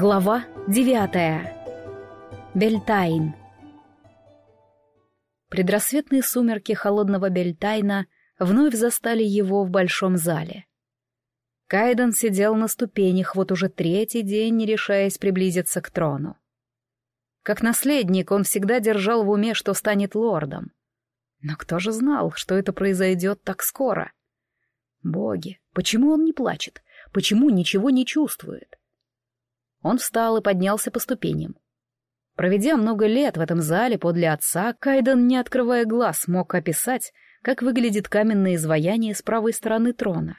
Глава девятая. Бельтайн. Предрассветные сумерки холодного Бельтайна вновь застали его в большом зале. Кайден сидел на ступенях вот уже третий день, не решаясь приблизиться к трону. Как наследник он всегда держал в уме, что станет лордом. Но кто же знал, что это произойдет так скоро? Боги, почему он не плачет? Почему ничего не чувствует? Он встал и поднялся по ступеням. Проведя много лет в этом зале подле отца, Кайден, не открывая глаз, мог описать, как выглядит каменное изваяние с правой стороны трона.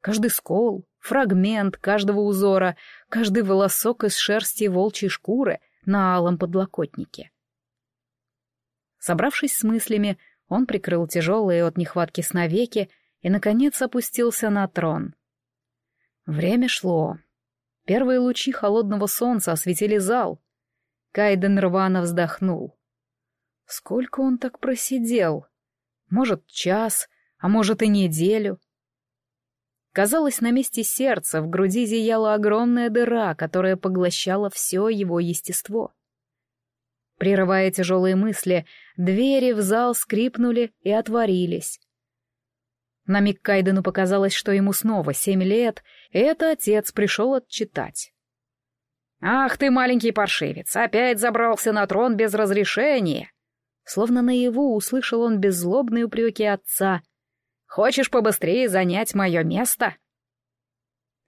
Каждый скол, фрагмент каждого узора, каждый волосок из шерсти волчьей шкуры на алом подлокотнике. Собравшись с мыслями, он прикрыл тяжелые от нехватки сна и, наконец, опустился на трон. Время шло. Первые лучи холодного солнца осветили зал. Кайден рвано вздохнул. Сколько он так просидел? Может, час, а может и неделю. Казалось, на месте сердца в груди зияла огромная дыра, которая поглощала все его естество. Прерывая тяжелые мысли, двери в зал скрипнули и отворились. На миг Кайдену показалось, что ему снова семь лет, и это отец пришел отчитать. «Ах ты, маленький паршивец, опять забрался на трон без разрешения!» Словно наяву услышал он беззлобные упреки отца. «Хочешь побыстрее занять мое место?»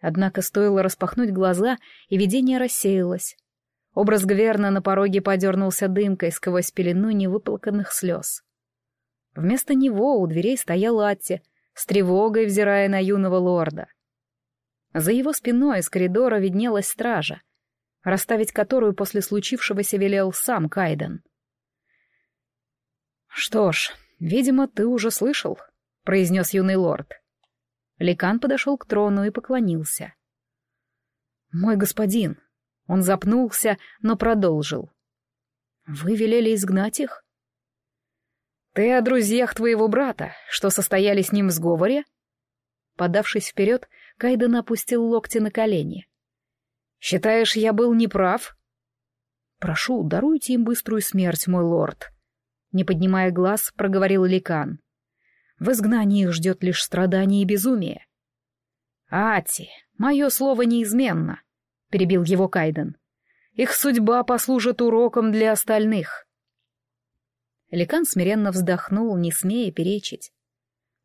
Однако стоило распахнуть глаза, и видение рассеялось. Образ Гверна на пороге подернулся дымкой сквозь пелену невыплаканных слез. Вместо него у дверей стоял Атти, с тревогой взирая на юного лорда. За его спиной из коридора виднелась стража, расставить которую после случившегося велел сам Кайден. «Что ж, видимо, ты уже слышал», — произнес юный лорд. Ликан подошел к трону и поклонился. «Мой господин», — он запнулся, но продолжил. «Вы велели изгнать их?» «Ты о друзьях твоего брата, что состояли с ним в сговоре?» Подавшись вперед, Кайден опустил локти на колени. «Считаешь, я был неправ?» «Прошу, даруйте им быструю смерть, мой лорд», — не поднимая глаз, проговорил Ликан. «В изгнании их ждет лишь страдание и безумие». «Ати, мое слово неизменно», — перебил его Кайден. «Их судьба послужит уроком для остальных». Ликан смиренно вздохнул, не смея перечить.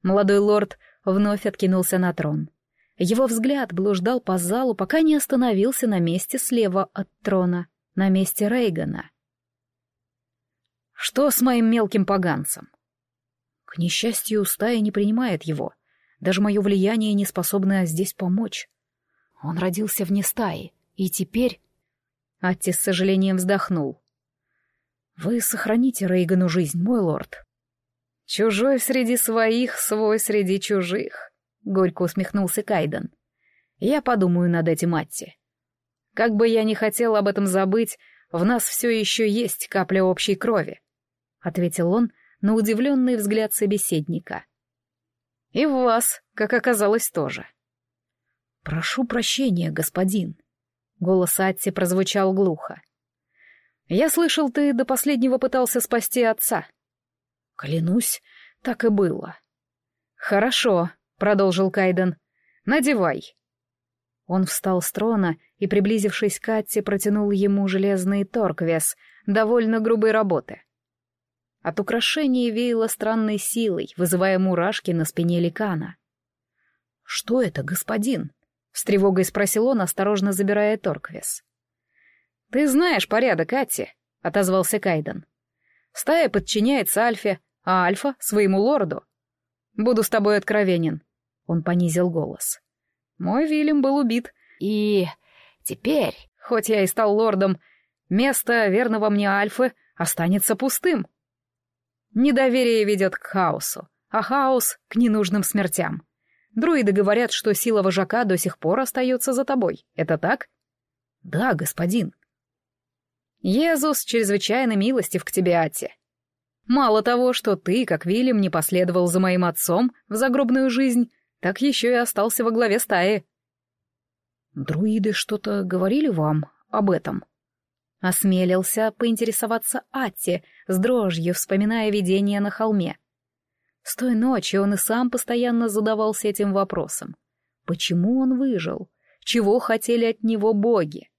Молодой лорд вновь откинулся на трон. Его взгляд блуждал по залу, пока не остановился на месте слева от трона, на месте Рейгана. «Что с моим мелким поганцем?» «К несчастью, стая не принимает его. Даже мое влияние не способно здесь помочь. Он родился вне стаи, и теперь...» Атти с сожалением вздохнул. Вы сохраните Рейгану жизнь, мой лорд. Чужой среди своих, свой среди чужих, горько усмехнулся Кайден. Я подумаю над этим, Матти. Как бы я ни хотел об этом забыть, в нас все еще есть капля общей крови, ответил он на удивленный взгляд собеседника. И в вас, как оказалось, тоже. Прошу прощения, господин. Голос Атти прозвучал глухо. Я слышал, ты до последнего пытался спасти отца. Клянусь, так и было. Хорошо, продолжил Кайден. Надевай. Он встал с трона и, приблизившись к Атте, протянул ему железный торквес довольно грубой работы. От украшения веяло странной силой, вызывая мурашки на спине ликана. «Что это, господин?» — с тревогой спросил он, осторожно забирая торквес. «Ты знаешь порядок, Атти», — отозвался Кайден. «Стая подчиняется Альфе, а Альфа — своему лорду. Буду с тобой откровенен». Он понизил голос. «Мой Вильям был убит, и теперь, хоть я и стал лордом, место верного мне Альфы останется пустым. Недоверие ведет к хаосу, а хаос — к ненужным смертям. Друиды говорят, что сила вожака до сих пор остается за тобой. Это так?» «Да, господин», Езус чрезвычайно милостив к тебе, Ати. Мало того, что ты, как Вильям, не последовал за моим отцом в загробную жизнь, так еще и остался во главе стаи. Друиды что-то говорили вам об этом. Осмелился поинтересоваться Атти, с дрожью вспоминая видение на холме. С той ночи он и сам постоянно задавался этим вопросом. Почему он выжил? Чего хотели от него боги?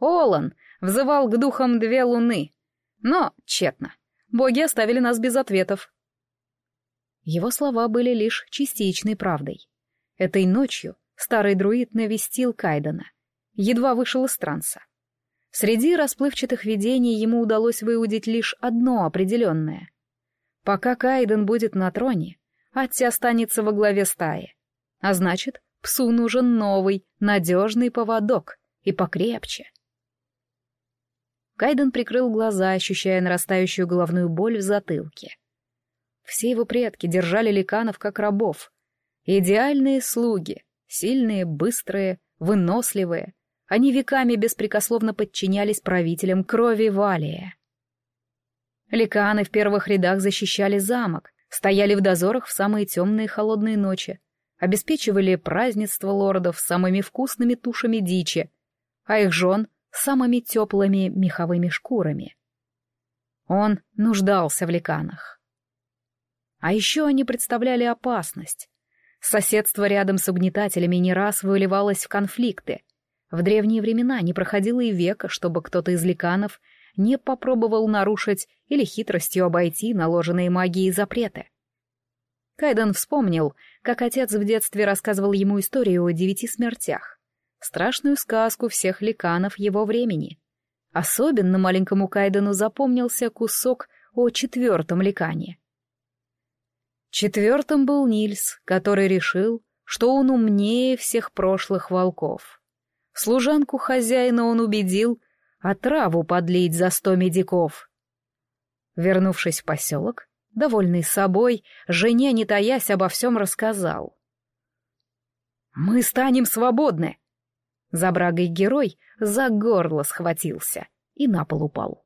Олан взывал к духам две луны, но тщетно. Боги оставили нас без ответов. Его слова были лишь частичной правдой. Этой ночью старый друид навестил Кайдена. Едва вышел из транса. Среди расплывчатых видений ему удалось выудить лишь одно определенное. Пока Кайден будет на троне, Атти останется во главе стаи. А значит, псу нужен новый, надежный поводок и покрепче. Кайден прикрыл глаза, ощущая нарастающую головную боль в затылке. Все его предки держали ликанов как рабов. Идеальные слуги, сильные, быстрые, выносливые. Они веками беспрекословно подчинялись правителям крови Валия. Ликаны в первых рядах защищали замок, стояли в дозорах в самые темные холодные ночи, обеспечивали празднество лордов самыми вкусными тушами дичи, а их жен — самыми теплыми меховыми шкурами. Он нуждался в ликанах. А еще они представляли опасность. Соседство рядом с угнетателями не раз выливалось в конфликты. В древние времена не проходило и века, чтобы кто-то из ликанов не попробовал нарушить или хитростью обойти наложенные магией запреты. Кайден вспомнил, как отец в детстве рассказывал ему историю о девяти смертях. Страшную сказку всех ликанов его времени. Особенно маленькому Кайдену запомнился кусок о четвертом ликане — Четвертым был Нильс, который решил, что он умнее всех прошлых волков. Служанку хозяина он убедил отраву подлить за сто медиков. Вернувшись в поселок, довольный собой, жене, не таясь, обо всем рассказал. «Мы станем свободны!» За брагой герой за горло схватился и на пол упал.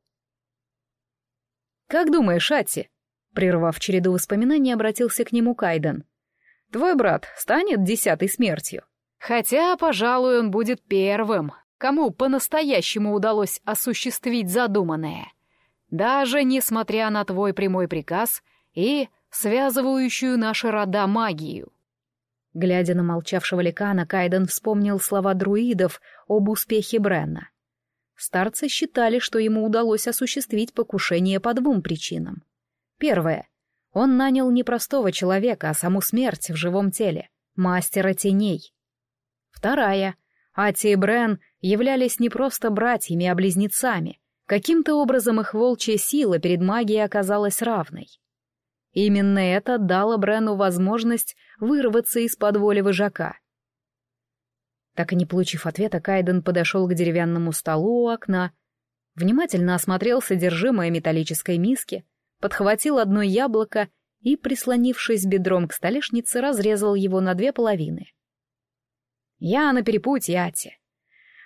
«Как думаешь, Ати, Прервав череду воспоминаний, обратился к нему Кайден. «Твой брат станет десятой смертью. Хотя, пожалуй, он будет первым, кому по-настоящему удалось осуществить задуманное. Даже несмотря на твой прямой приказ и связывающую наши рода магию». Глядя на молчавшего ликана, Кайден вспомнил слова друидов об успехе Бренна. Старцы считали, что ему удалось осуществить покушение по двум причинам. Первое. Он нанял не простого человека, а саму смерть в живом теле, мастера теней. Вторая. Ати и Брен являлись не просто братьями, а близнецами. Каким-то образом их волчья сила перед магией оказалась равной. Именно это дало Брену возможность вырваться из-под воли вожака. Так и не получив ответа, Кайден подошел к деревянному столу у окна, внимательно осмотрел содержимое металлической миски, подхватил одно яблоко и, прислонившись бедром к столешнице, разрезал его на две половины. «Я на перепутье, Ати.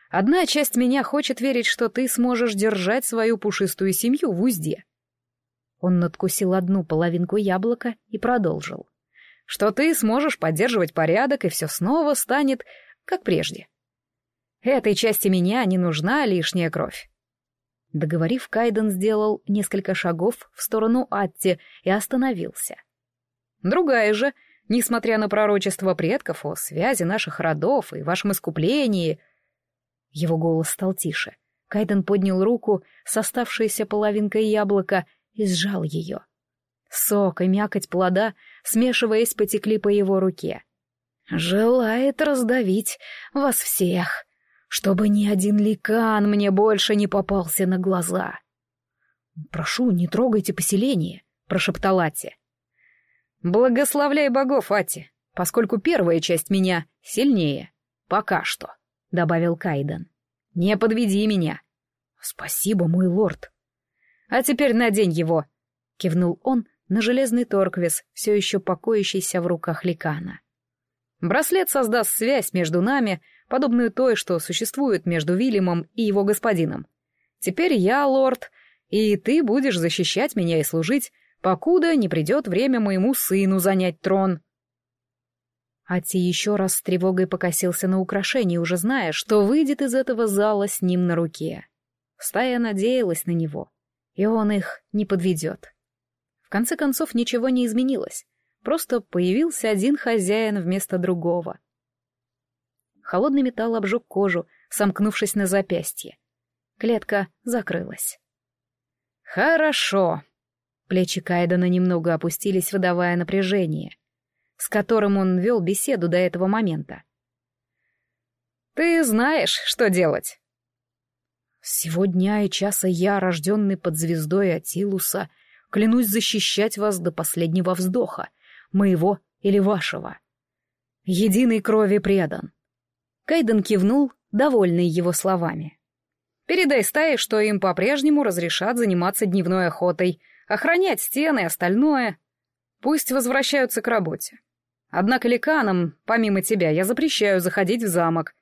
Одна часть меня хочет верить, что ты сможешь держать свою пушистую семью в узде». Он надкусил одну половинку яблока и продолжил. «Что ты сможешь поддерживать порядок, и все снова станет, как прежде. Этой части меня не нужна лишняя кровь. Договорив, Кайден сделал несколько шагов в сторону Атти и остановился. Другая же, несмотря на пророчество предков о связи наших родов и вашем искуплении... Его голос стал тише. Кайден поднял руку с оставшейся половинкой яблока и сжал ее. Сок и мякоть плода, смешиваясь, потекли по его руке. «Желает раздавить вас всех», чтобы ни один ликан мне больше не попался на глаза. «Прошу, не трогайте поселение», — прошептал Ати. «Благословляй богов, Ати, поскольку первая часть меня сильнее. Пока что», — добавил Кайден. «Не подведи меня». «Спасибо, мой лорд». «А теперь надень его», — кивнул он на железный торквис, все еще покоящийся в руках ликана. «Браслет создаст связь между нами, подобную той, что существует между Вильямом и его господином. Теперь я лорд, и ты будешь защищать меня и служить, покуда не придет время моему сыну занять трон». Ати еще раз с тревогой покосился на украшение, уже зная, что выйдет из этого зала с ним на руке. Стая надеялась на него, и он их не подведет. В конце концов, ничего не изменилось, просто появился один хозяин вместо другого. Холодный металл обжег кожу, сомкнувшись на запястье. Клетка закрылась. «Хорошо». Плечи Кайдена немного опустились, выдавая напряжение, с которым он вел беседу до этого момента. «Ты знаешь, что делать?» «С сего дня и часа я, рожденный под звездой Атилуса, клянусь защищать вас до последнего вздоха, моего или вашего. Единой крови предан». Кайден кивнул, довольный его словами. Передай стае, что им по-прежнему разрешат заниматься дневной охотой, охранять стены и остальное. Пусть возвращаются к работе. Однако ликанам, помимо тебя, я запрещаю заходить в замок.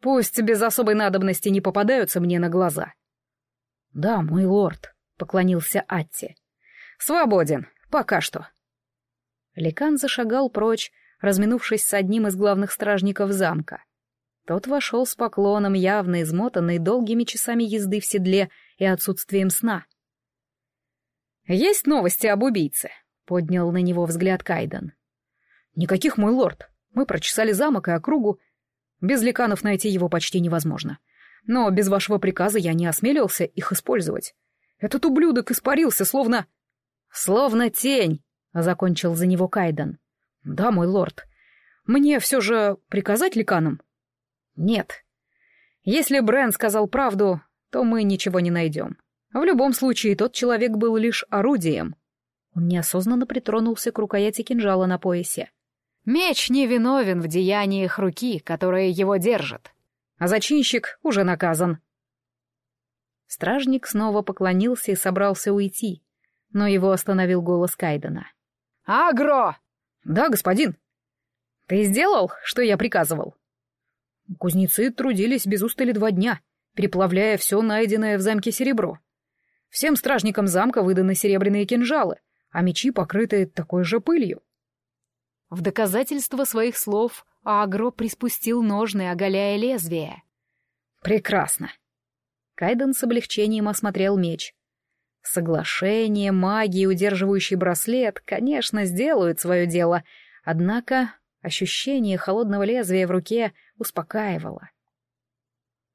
Пусть без особой надобности не попадаются мне на глаза. Да, мой лорд, поклонился Атти. Свободен, пока что. Ликан зашагал прочь, разминувшись с одним из главных стражников замка. Тот вошел с поклоном, явно измотанный долгими часами езды в седле и отсутствием сна. «Есть новости об убийце?» — поднял на него взгляд Кайден. «Никаких, мой лорд. Мы прочесали замок и округу. Без ликанов найти его почти невозможно. Но без вашего приказа я не осмелился их использовать. Этот ублюдок испарился, словно...» «Словно тень», — закончил за него Кайден. «Да, мой лорд. Мне все же приказать ликанам?» Нет. Если Брэн сказал правду, то мы ничего не найдем. В любом случае, тот человек был лишь орудием. Он неосознанно притронулся к рукояти кинжала на поясе. Меч не виновен в деяниях руки, которая его держит. А зачинщик уже наказан. Стражник снова поклонился и собрался уйти, но его остановил голос Кайдена. «Агро!» «Да, господин». «Ты сделал, что я приказывал?» Кузнецы трудились без устали два дня, переплавляя все найденное в замке серебро. Всем стражникам замка выданы серебряные кинжалы, а мечи покрыты такой же пылью. В доказательство своих слов Агро приспустил ножны, оголяя лезвие. «Прекрасно!» Кайден с облегчением осмотрел меч. Соглашение, магия, удерживающий браслет, конечно, сделают свое дело, однако Ощущение холодного лезвия в руке успокаивало.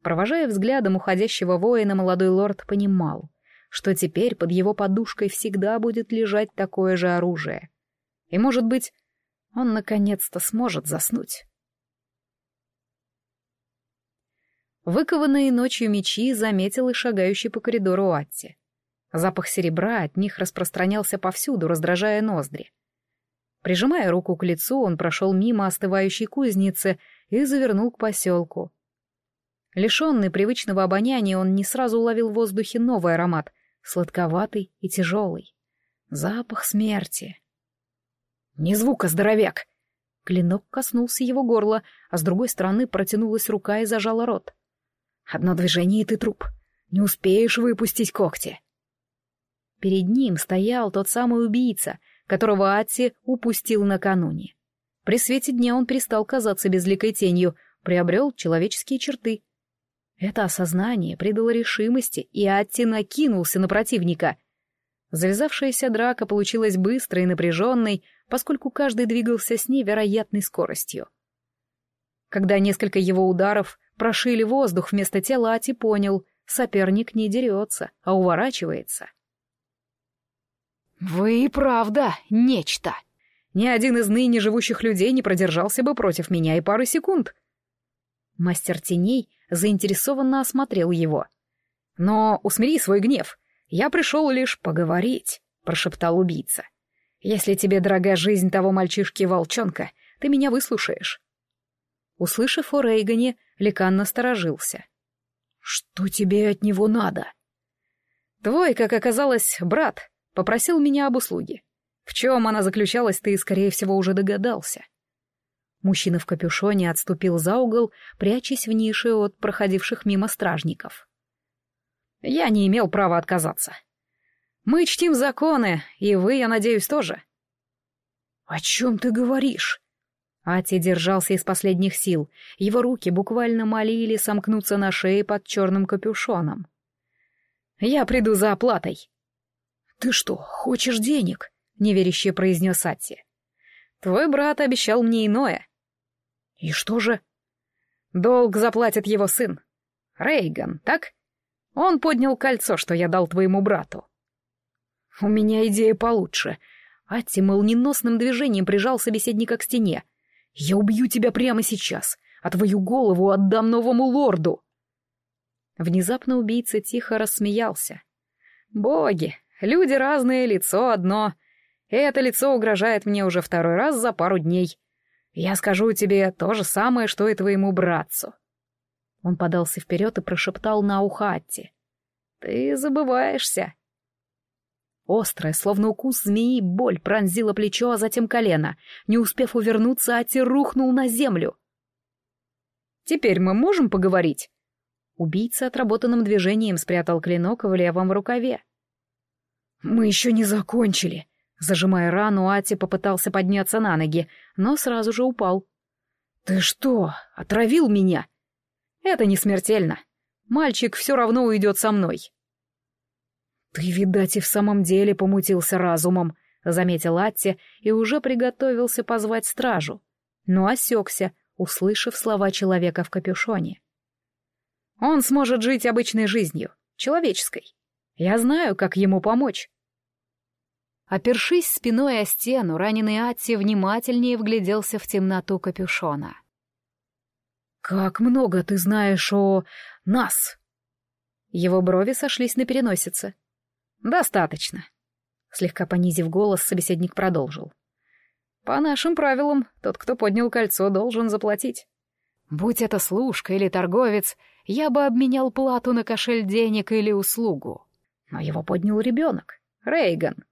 Провожая взглядом уходящего воина, молодой лорд понимал, что теперь под его подушкой всегда будет лежать такое же оружие. И, может быть, он наконец-то сможет заснуть. Выкованные ночью мечи заметил и шагающий по коридору Атти. Запах серебра от них распространялся повсюду, раздражая ноздри. Прижимая руку к лицу, он прошел мимо остывающей кузницы и завернул к поселку. Лишенный привычного обоняния, он не сразу уловил в воздухе новый аромат, сладковатый и тяжелый. Запах смерти. «Не звука, здоровяк!» Клинок коснулся его горла, а с другой стороны протянулась рука и зажала рот. «Одно движение, и ты труп. Не успеешь выпустить когти!» Перед ним стоял тот самый убийца — которого Атти упустил накануне. При свете дня он перестал казаться безликой тенью, приобрел человеческие черты. Это осознание придало решимости, и Атти накинулся на противника. Завязавшаяся драка получилась быстрой и напряженной, поскольку каждый двигался с невероятной скоростью. Когда несколько его ударов прошили воздух вместо тела, Ати понял, соперник не дерется, а уворачивается. «Вы и правда нечто. Ни один из ныне живущих людей не продержался бы против меня и пары секунд». Мастер теней заинтересованно осмотрел его. «Но усмири свой гнев. Я пришел лишь поговорить», — прошептал убийца. «Если тебе дорога жизнь того мальчишки-волчонка, ты меня выслушаешь». Услышав о Рейгане, Ликан насторожился. «Что тебе от него надо?» «Твой, как оказалось, брат Попросил меня об услуге. В чем она заключалась, ты, скорее всего, уже догадался. Мужчина в капюшоне отступил за угол, прячась в нише от проходивших мимо стражников. Я не имел права отказаться. Мы чтим законы, и вы, я надеюсь, тоже. О чем ты говоришь? Ати держался из последних сил. Его руки буквально молили сомкнуться на шее под черным капюшоном. «Я приду за оплатой». «Ты что, хочешь денег?» — неверяще произнес Ати. «Твой брат обещал мне иное». «И что же?» «Долг заплатит его сын. Рейган, так? Он поднял кольцо, что я дал твоему брату». «У меня идея получше». Атти молниеносным движением прижал собеседника к стене. Я убью тебя прямо сейчас, а твою голову отдам новому лорду!» Внезапно убийца тихо рассмеялся. «Боги, люди разные, лицо одно. Это лицо угрожает мне уже второй раз за пару дней. Я скажу тебе то же самое, что и твоему братцу». Он подался вперед и прошептал на ухо Атти. «Ты забываешься. Острая, словно укус змеи, боль пронзила плечо, а затем колено. Не успев увернуться, Ати рухнул на землю. «Теперь мы можем поговорить?» Убийца отработанным движением спрятал клинок в левом рукаве. «Мы еще не закончили», Зажимая рану, Ати попытался подняться на ноги, но сразу же упал. «Ты что, отравил меня?» «Это не смертельно. Мальчик все равно уйдет со мной». «Ты, видать, и в самом деле помутился разумом», — заметил Атти и уже приготовился позвать стражу, но осекся, услышав слова человека в капюшоне. «Он сможет жить обычной жизнью, человеческой. Я знаю, как ему помочь». Опершись спиной о стену, раненый Атти внимательнее вгляделся в темноту капюшона. «Как много ты знаешь о... нас!» Его брови сошлись на переносице. «Достаточно». Слегка понизив голос, собеседник продолжил. «По нашим правилам, тот, кто поднял кольцо, должен заплатить. Будь это служка или торговец, я бы обменял плату на кошель денег или услугу. Но его поднял ребенок, Рейган.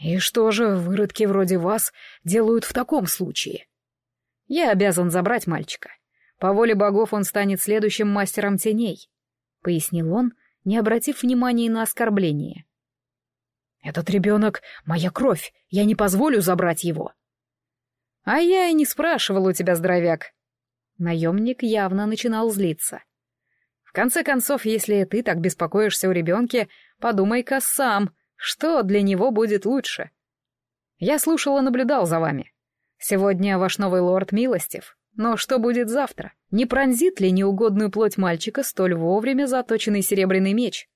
И что же выродки вроде вас делают в таком случае? Я обязан забрать мальчика. По воле богов он станет следующим мастером теней, — пояснил он, не обратив внимания на оскорбление. «Этот ребенок — моя кровь, я не позволю забрать его». «А я и не спрашивал у тебя, здоровяк». Наемник явно начинал злиться. «В конце концов, если ты так беспокоишься о ребенке, подумай-ка сам, что для него будет лучше. Я слушал и наблюдал за вами. Сегодня ваш новый лорд милостив, но что будет завтра? Не пронзит ли неугодную плоть мальчика столь вовремя заточенный серебряный меч?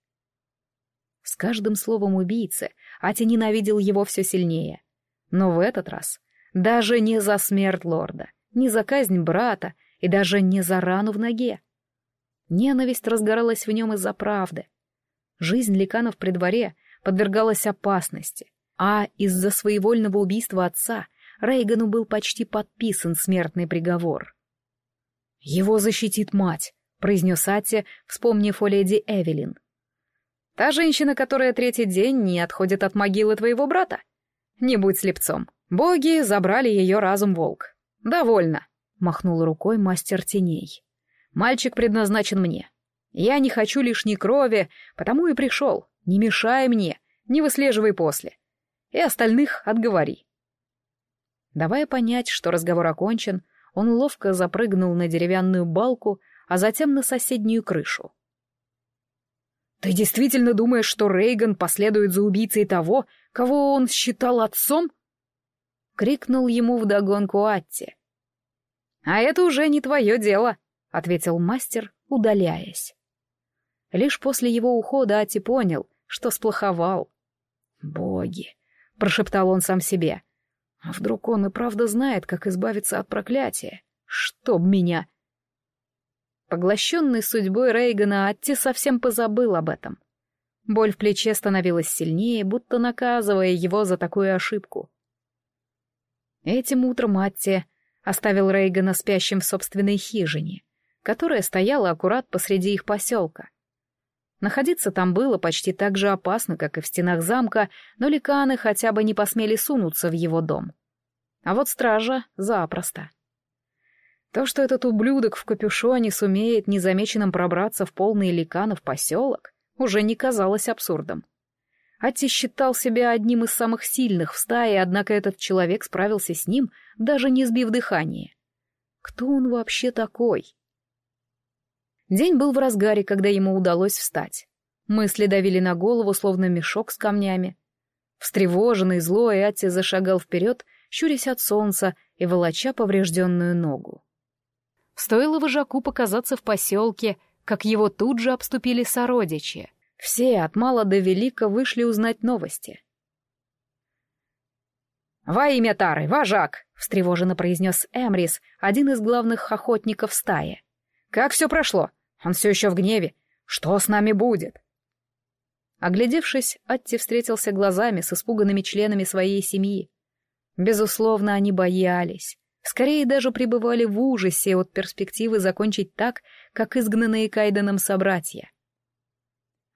С каждым словом убийцы Ати ненавидел его все сильнее. Но в этот раз даже не за смерть лорда, не за казнь брата и даже не за рану в ноге. Ненависть разгоралась в нем из-за правды. Жизнь ликанов при дворе подвергалась опасности, а из-за своевольного убийства отца Рейгану был почти подписан смертный приговор. «Его защитит мать», — произнес Атти, вспомнив о леди Эвелин. «Та женщина, которая третий день не отходит от могилы твоего брата? Не будь слепцом. Боги забрали ее разум волк. Довольно», — махнул рукой мастер теней. «Мальчик предназначен мне. Я не хочу лишней крови, потому и пришел. Не мешай мне, не выслеживай после. И остальных отговори». Давая понять, что разговор окончен, он ловко запрыгнул на деревянную балку, а затем на соседнюю крышу. «Ты действительно думаешь, что Рейган последует за убийцей того, кого он считал отцом?» — крикнул ему вдогонку Атти. «А это уже не твое дело», — ответил мастер, удаляясь. Лишь после его ухода Атти понял, что сплоховал. «Боги!» — прошептал он сам себе. А вдруг он и правда знает, как избавиться от проклятия? Чтоб меня! Поглощенный судьбой Рейгана, Атти совсем позабыл об этом. Боль в плече становилась сильнее, будто наказывая его за такую ошибку. Этим утром Атти оставил Рейгана спящим в собственной хижине, которая стояла аккурат посреди их поселка. Находиться там было почти так же опасно, как и в стенах замка, но ликаны хотя бы не посмели сунуться в его дом. А вот стража запросто. То, что этот ублюдок в капюшоне сумеет незамеченным пробраться в полный ликанов поселок, уже не казалось абсурдом. Атти считал себя одним из самых сильных в стае, однако этот человек справился с ним, даже не сбив дыхание. Кто он вообще такой? День был в разгаре, когда ему удалось встать. Мысли давили на голову, словно мешок с камнями. Встревоженный, злой, Атти зашагал вперед, щурясь от солнца и волоча поврежденную ногу. Стоило вожаку показаться в поселке, как его тут же обступили сородичи. Все от мала до велика вышли узнать новости. «Во имя Тары, вожак!» — встревоженно произнес Эмрис, один из главных охотников стаи. «Как все прошло? Он все еще в гневе. Что с нами будет?» Оглядевшись, Атти встретился глазами с испуганными членами своей семьи. Безусловно, они боялись. Скорее даже пребывали в ужасе от перспективы закончить так, как изгнанные Кайденом собратья.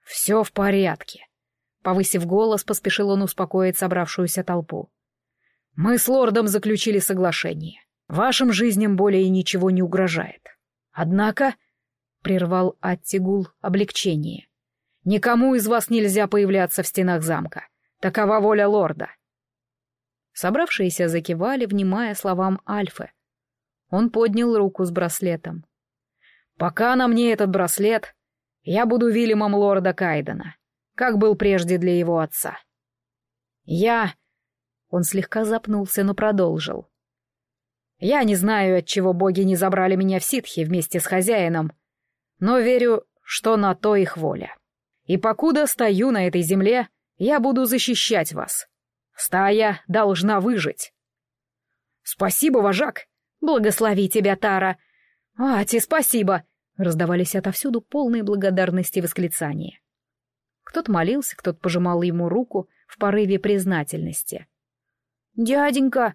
«Все в порядке», — повысив голос, поспешил он успокоить собравшуюся толпу. «Мы с лордом заключили соглашение. Вашим жизням более ничего не угрожает. Однако...» — прервал Аттигул облегчение. «Никому из вас нельзя появляться в стенах замка. Такова воля лорда». Собравшиеся закивали, внимая словам Альфы. Он поднял руку с браслетом. «Пока на мне этот браслет, я буду Вильямом лорда Кайдена, как был прежде для его отца. Я...» Он слегка запнулся, но продолжил. «Я не знаю, от чего боги не забрали меня в ситхи вместе с хозяином, но верю, что на то их воля. И покуда стою на этой земле, я буду защищать вас. Стая должна выжить». «Спасибо, вожак!» «Благослови тебя, Тара!» «Ати, спасибо!» Раздавались отовсюду полные благодарности и восклицания. Кто-то молился, кто-то пожимал ему руку в порыве признательности. «Дяденька!»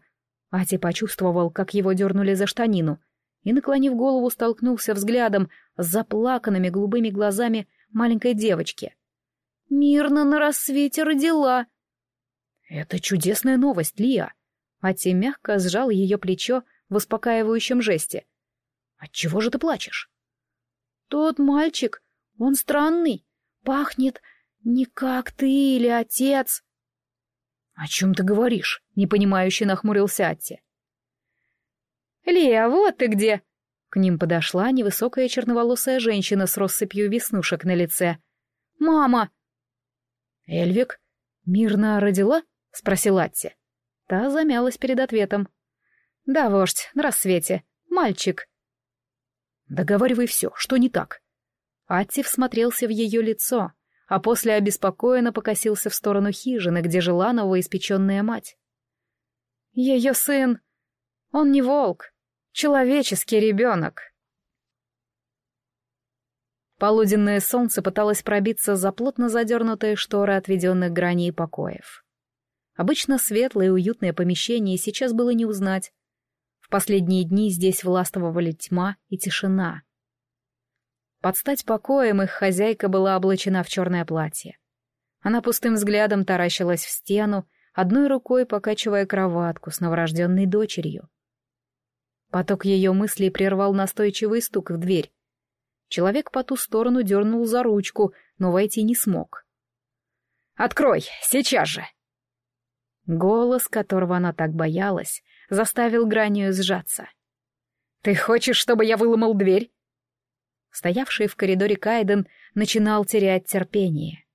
Ати почувствовал, как его дернули за штанину, и, наклонив голову, столкнулся взглядом с заплаканными голубыми глазами маленькой девочки. «Мирно на рассвете родила!» «Это чудесная новость, Лия!» Ати мягко сжал ее плечо в успокаивающем жесте. «Отчего же ты плачешь?» «Тот мальчик, он странный, пахнет не как ты или отец». «О чем ты говоришь?» — непонимающе нахмурился Атти. «Лия, вот ты где!» К ним подошла невысокая черноволосая женщина с россыпью веснушек на лице. «Мама!» «Эльвик, мирно родила?» — спросил Атти. Та замялась перед ответом. «Да, вождь, на рассвете. Мальчик». «Договаривай все, что не так». Атти всмотрелся в ее лицо, а после обеспокоенно покосился в сторону хижины, где жила новоиспеченная мать. «Ее сын... Он не волк, человеческий ребенок». Полуденное солнце пыталось пробиться за плотно задернутые шторы отведенных граней покоев. Обычно светлое и уютное помещение сейчас было не узнать. В последние дни здесь властвовали тьма и тишина. Под стать покоем их хозяйка была облачена в черное платье. Она пустым взглядом таращилась в стену, одной рукой покачивая кроватку с новорожденной дочерью. Поток ее мыслей прервал настойчивый стук в дверь. Человек по ту сторону дернул за ручку, но войти не смог. «Открой, сейчас же!» Голос, которого она так боялась, заставил гранью сжаться. «Ты хочешь, чтобы я выломал дверь?» Стоявший в коридоре Кайден начинал терять терпение.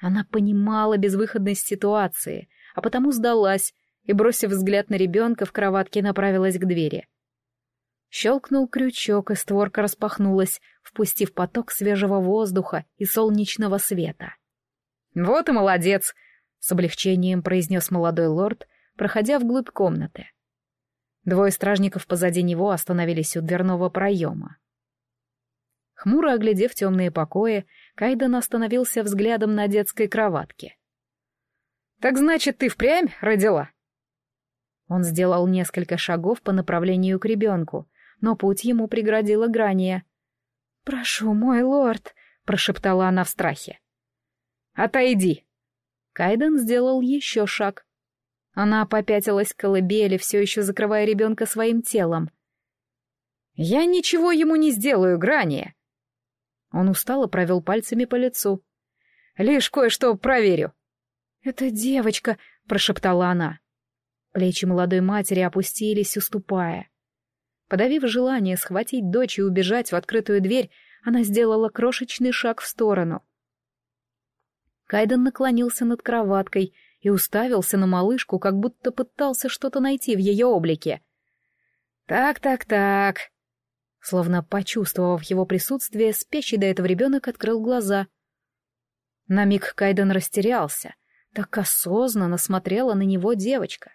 Она понимала безвыходность ситуации, а потому сдалась и, бросив взгляд на ребенка, в кроватке направилась к двери. Щелкнул крючок, и створка распахнулась, впустив поток свежего воздуха и солнечного света. «Вот и молодец!» — с облегчением произнес молодой лорд, проходя вглубь комнаты. Двое стражников позади него остановились у дверного проема. Хмуро оглядев темные покои, Кайден остановился взглядом на детской кроватке. «Так значит, ты впрямь родила?» Он сделал несколько шагов по направлению к ребенку, но путь ему преградила Грания. «Прошу, мой лорд», — прошептала она в страхе. «Отойди!» Кайден сделал еще шаг. Она попятилась к колыбели, все еще закрывая ребенка своим телом. «Я ничего ему не сделаю, Грани!» Он устало провел пальцами по лицу. «Лишь кое-что проверю», «Это девочка», — прошептала она. Плечи молодой матери опустились, уступая. Подавив желание схватить дочь и убежать в открытую дверь, она сделала крошечный шаг в сторону. Кайден наклонился над кроваткой и уставился на малышку, как будто пытался что-то найти в ее облике. «Так-так-так...» Словно почувствовав его присутствие, спящий до этого ребенок открыл глаза. На миг Кайден растерялся. Так осознанно смотрела на него девочка.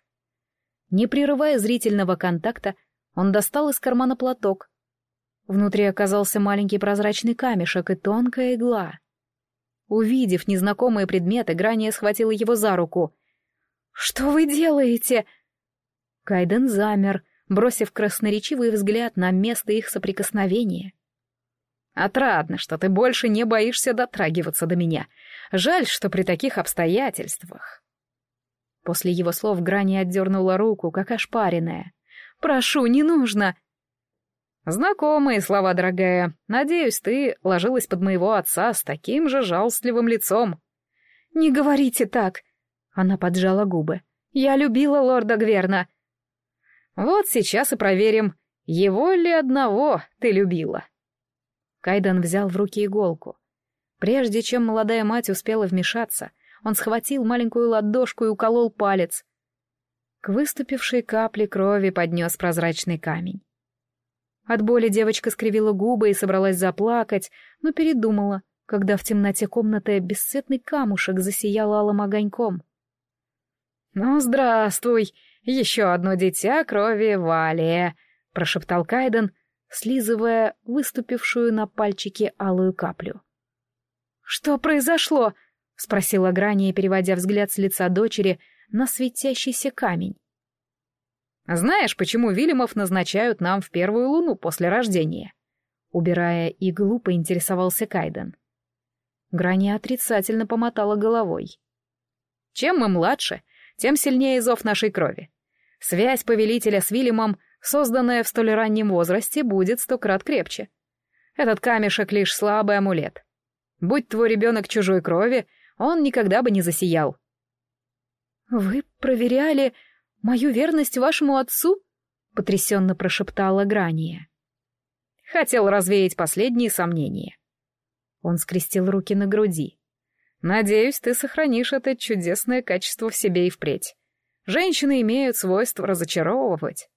Не прерывая зрительного контакта, он достал из кармана платок. Внутри оказался маленький прозрачный камешек и тонкая игла. Увидев незнакомые предметы, Грания схватила его за руку. «Что вы делаете?» Кайден замер, бросив красноречивый взгляд на место их соприкосновения. «Отрадно, что ты больше не боишься дотрагиваться до меня. Жаль, что при таких обстоятельствах...» После его слов Грани отдернула руку, как ошпаренная. Прошу, не нужно!» «Знакомые слова, дорогая. Надеюсь, ты ложилась под моего отца с таким же жалостливым лицом». «Не говорите так!» Она поджала губы. «Я любила лорда Гверна». «Вот сейчас и проверим, его ли одного ты любила». Кайдан взял в руки иголку. Прежде чем молодая мать успела вмешаться, он схватил маленькую ладошку и уколол палец. К выступившей капле крови поднес прозрачный камень. От боли девочка скривила губы и собралась заплакать, но передумала, когда в темноте комнаты бесцветный камушек засиял алым огоньком. «Ну, здравствуй, еще одно дитя крови Валия», — прошептал Кайден, слизывая выступившую на пальчике алую каплю. «Что произошло?» — спросила Грания, переводя взгляд с лица дочери на светящийся камень. «Знаешь, почему Вильямов назначают нам в первую луну после рождения?» Убирая иглу, поинтересовался Кайден. Грани отрицательно помотала головой. «Чем мы младше, тем сильнее зов нашей крови. Связь повелителя с Вильямом, созданная в столь раннем возрасте, будет сто крат крепче. Этот камешек — лишь слабый амулет. Будь твой ребенок чужой крови, он никогда бы не засиял. «Вы проверяли мою верность вашему отцу?» — потрясенно прошептала Грания. Хотел развеять последние сомнения. Он скрестил руки на груди. «Надеюсь, ты сохранишь это чудесное качество в себе и впредь. Женщины имеют свойство разочаровывать».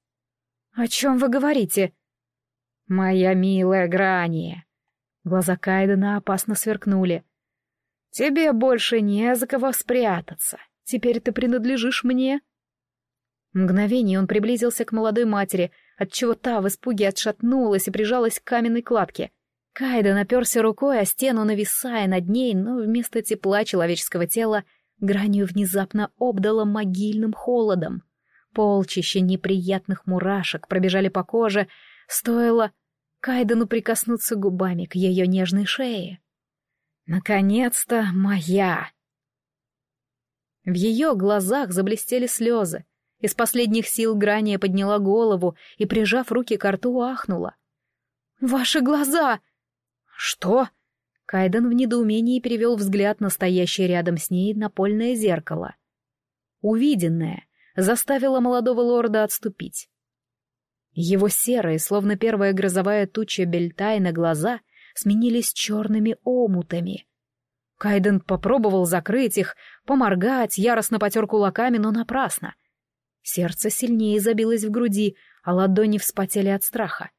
«О чем вы говорите?» «Моя милая Грания!» Глаза Кайдена опасно сверкнули. «Тебе больше не за кого спрятаться. Теперь ты принадлежишь мне». Мгновение он приблизился к молодой матери, отчего та в испуге отшатнулась и прижалась к каменной кладке. Кайда наперся рукой о стену, нависая над ней, но вместо тепла человеческого тела гранью внезапно обдало могильным холодом. Полчища неприятных мурашек пробежали по коже, стоило Кайдану прикоснуться губами к ее нежной шее. «Наконец-то моя!» В ее глазах заблестели слезы. Из последних сил Грания подняла голову и, прижав руки к рту, ахнула. «Ваши глаза!» «Что?» Кайден в недоумении перевел взгляд на стоящее рядом с ней напольное зеркало. Увиденное заставило молодого лорда отступить. Его серые, словно первая грозовая туча Бельтайна глаза, сменились черными омутами — Кайден попробовал закрыть их, поморгать, яростно потер кулаками, но напрасно. Сердце сильнее забилось в груди, а ладони вспотели от страха.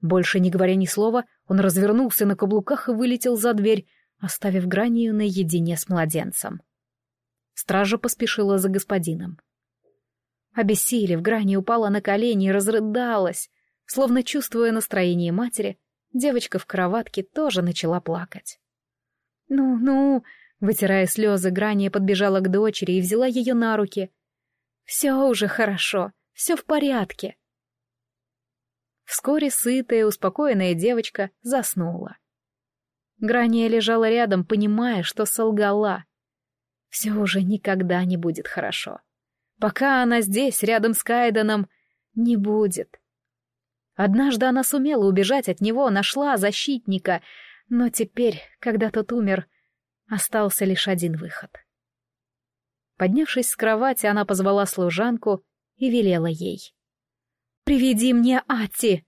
Больше не говоря ни слова, он развернулся на каблуках и вылетел за дверь, оставив Гранию наедине с младенцем. Стража поспешила за господином. Обессилев, Грани упала на колени и разрыдалась. Словно чувствуя настроение матери, девочка в кроватке тоже начала плакать. «Ну, ну...» Вытирая слезы, Грания подбежала к дочери и взяла ее на руки. «Все уже хорошо, все в порядке». Вскоре сытая, успокоенная девочка заснула. Грания лежала рядом, понимая, что солгала. Все уже никогда не будет хорошо. Пока она здесь, рядом с Кайданом, не будет. Однажды она сумела убежать от него, нашла защитника — но теперь, когда тот умер, остался лишь один выход. Поднявшись с кровати, она позвала служанку и велела ей. «Приведи мне Ати!»